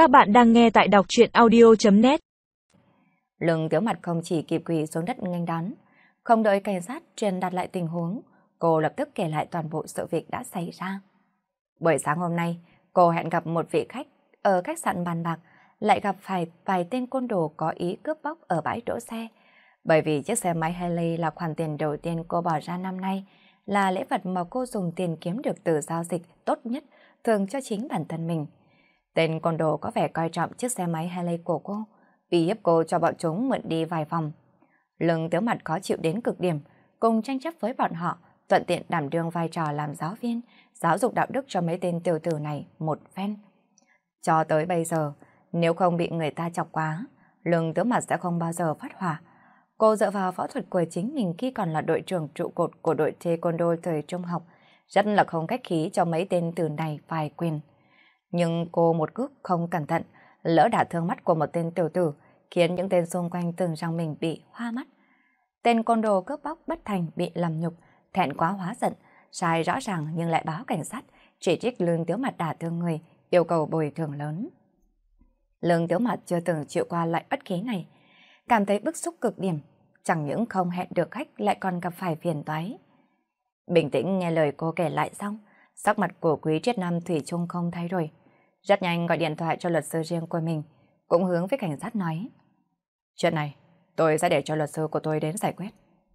Các bạn đang nghe tại đọc chuyện audio.net Lương Tiếu mặt không chỉ kịp quỳ xuống đất nghênh đón, không đợi cảnh sát truyền đặt lại tình huống, cô lập tức kể lại toàn bộ sự việc đã xảy ra. Buổi sáng hôm nay, cô hẹn gặp một vị khách ở khách sạn bàn bạc, lại gặp phải vài tên côn đồ có ý cướp bóc ở bãi đỗ xe. Bởi vì chiếc xe máy Harley là khoản tiền đầu tiên cô bỏ ra năm nay, là lễ vật mà cô dùng tiền kiếm được từ giao dịch tốt nhất thường cho chính bản thân mình. Tên con đồ có vẻ coi trọng chiếc xe máy Harley của cô, uy hiếp cô cho bọn chúng mượn đi vài vòng. Lưng tiếu mặt khó chịu đến cực điểm, cùng tranh chấp với bọn họ, thuận tiện đảm đương vai trò làm giáo viên, giáo dục đạo đức cho mấy tên tiểu tử này một phen. Cho tới bây giờ, nếu không bị người ta chọc quá, lưng tiếu mặt sẽ không bao giờ phát hỏa. Cô dựa vào võ thuật của chính mình khi còn là đội trưởng trụ cột của đội taekwondo thời trung học, rất là không cách khí cho mấy tên tử này vài quyền. Nhưng cô một cước không cẩn thận, lỡ đả thương mắt của một tên tiểu tử, khiến những tên xung quanh tưởng rằng mình bị hoa mắt. Tên con đồ cướp bóc bất thành bị làm nhục, thẹn quá hóa giận, sai rõ ràng nhưng lại báo cảnh sát, chỉ trích lương tiếu mặt đả thương người, yêu cầu bồi thường lớn. Lương tiếu mặt chưa từng chịu qua loại bất khí này, cảm thấy bức xúc cực điểm, chẳng những không hẹn được khách lại còn gặp phải phiền toái. Bình tĩnh nghe lời cô kể lại xong, sắc mặt của quý triết nam Thủy chung không thay đổi. Rất nhanh gọi điện thoại cho luật sư riêng của mình, cũng hướng với cảnh sát nói. Chuyện này, tôi sẽ để cho luật sư của tôi đến giải quyết.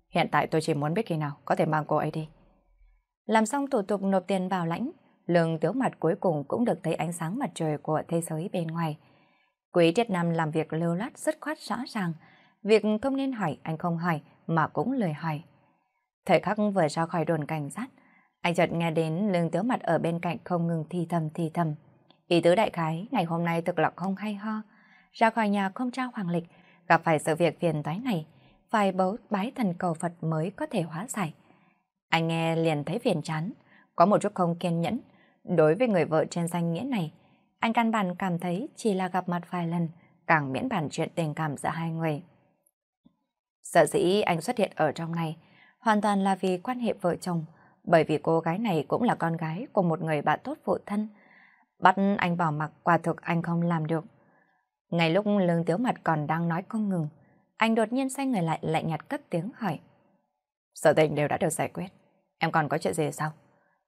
Hiện tại tôi chỉ muốn biết khi nào có thể mang cô ấy đi. Làm xong thủ tục nộp tiền bảo lãnh, lương tiếu mặt cuối cùng cũng được thấy ánh sáng mặt trời của thế giới bên ngoài. Quý Triết Nam làm việc lưu lát rất khoát rõ ràng, việc không nên hỏi anh không hỏi mà cũng lời hỏi. Thời khắc vừa ra khỏi đồn cảnh sát, anh chợt nghe đến lương tiếu mặt ở bên cạnh không ngừng thì thầm thì thầm. Ý tứ đại khái, ngày hôm nay thực là không hay ho. Ra khỏi nhà không trao hoàng lịch, gặp phải sự việc phiền toái này, phải bấu bái thần cầu Phật mới có thể hóa giải. Anh nghe liền thấy phiền chán, có một chút không kiên nhẫn. Đối với người vợ trên danh nghĩa này, anh căn bản cảm thấy chỉ là gặp mặt vài lần, càng miễn bản chuyện tình cảm giữa hai người. Sợ dĩ anh xuất hiện ở trong này, hoàn toàn là vì quan hệ vợ chồng, bởi vì cô gái này cũng là con gái của một người bạn tốt phụ thân, Bắt anh bỏ mặc quả thực anh không làm được. Ngay lúc lương tiếu mặt còn đang nói không ngừng, anh đột nhiên xoay người lại lạnh nhạt cất tiếng hỏi. Sở tình đều đã được giải quyết. Em còn có chuyện gì sao?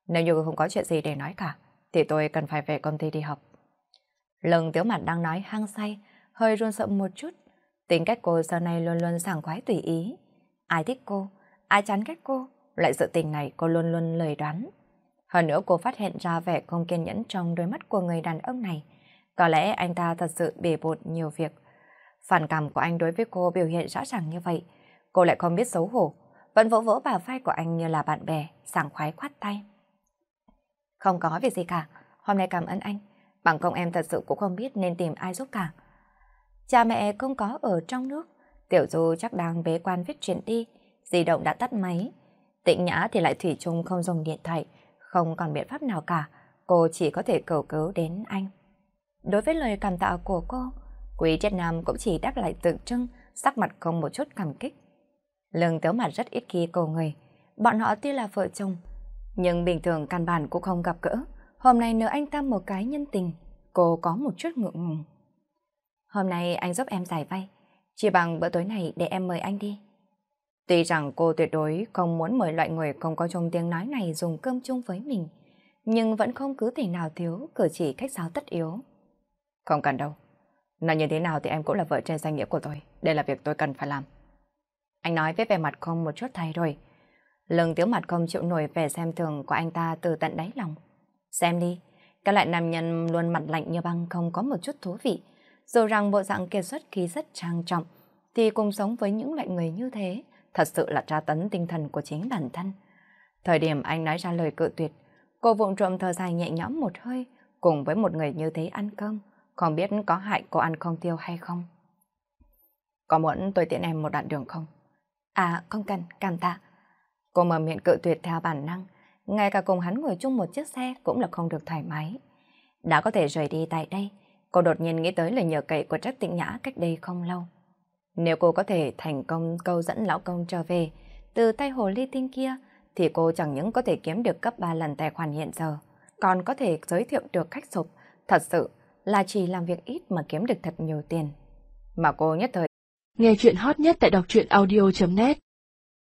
Nếu như không có chuyện gì để nói cả, thì tôi cần phải về công ty đi học. Lương tiếu mặt đang nói hăng say, hơi run sợ một chút. Tính cách cô giờ này luôn luôn sảng khoái tùy ý. Ai thích cô, ai chán ghét cô, lại sự tình này cô luôn luôn lời đoán. Hơn nữa cô phát hiện ra vẻ không kiên nhẫn trong đôi mắt của người đàn ông này. Có lẽ anh ta thật sự bề bột nhiều việc. Phản cảm của anh đối với cô biểu hiện rõ ràng như vậy. Cô lại không biết xấu hổ, vẫn vỗ vỗ bà vai của anh như là bạn bè, sảng khoái khoát tay. Không có việc gì cả, hôm nay cảm ơn anh. Bằng công em thật sự cũng không biết nên tìm ai giúp cả. Cha mẹ không có ở trong nước, Tiểu Du chắc đang bế quan viết chuyện đi, di động đã tắt máy. Tịnh Nhã thì lại thủy chung không dùng điện thoại, không còn biện pháp nào cả, cô chỉ có thể cầu cứu đến anh. Đối với lời cảm tạ của cô, Quý Triết Nam cũng chỉ đáp lại tượng trưng, sắc mặt không một chút cảm kích. Lương Tiếu Mặt rất ít khi cầu người, bọn họ tuy là vợ chồng, nhưng bình thường căn bản cũng không gặp gỡ. Hôm nay nợ anh ta một cái nhân tình, cô có một chút ngượng ngùng. Hôm nay anh giúp em giải vay, chỉ bằng bữa tối này để em mời anh đi. Tuy rằng cô tuyệt đối không muốn mời loại người không có chung tiếng nói này dùng cơm chung với mình, nhưng vẫn không cứ thể nào thiếu cử chỉ khách sáo tất yếu. Không cần đâu. Nói như thế nào thì em cũng là vợ trên danh nghĩa của tôi. Đây là việc tôi cần phải làm. Anh nói với vẻ mặt không một chút thay đổi. Lương tiếu mặt không chịu nổi vẻ xem thường của anh ta từ tận đáy lòng. Xem đi, các loại nam nhân luôn mặt lạnh như băng không có một chút thú vị. Dù rằng bộ dạng kiệt xuất khí rất trang trọng, thì cùng sống với những loại người như thế, thật sự là tra tấn tinh thần của chính bản thân. Thời điểm anh nói ra lời cự tuyệt, cô vụng trộm thở dài nhẹ nhõm một hơi, cùng với một người như thế ăn cơm, không biết có hại cô ăn không tiêu hay không. Có muốn tôi tiện em một đoạn đường không? À, không cần, cảm tạ. Cô mở miệng cự tuyệt theo bản năng, ngay cả cùng hắn ngồi chung một chiếc xe cũng là không được thoải mái. Đã có thể rời đi tại đây, cô đột nhiên nghĩ tới lời nhờ cậy của Trác Tịnh Nhã cách đây không lâu. Nếu cô có thể thành công câu dẫn lão công trở về từ tay hồ ly tinh kia, thì cô chẳng những có thể kiếm được cấp 3 lần tài khoản hiện giờ, còn có thể giới thiệu được khách sụp, thật sự là chỉ làm việc ít mà kiếm được thật nhiều tiền. Mà cô nhất thời Nghe chuyện hot nhất tại đọc truyện audio.net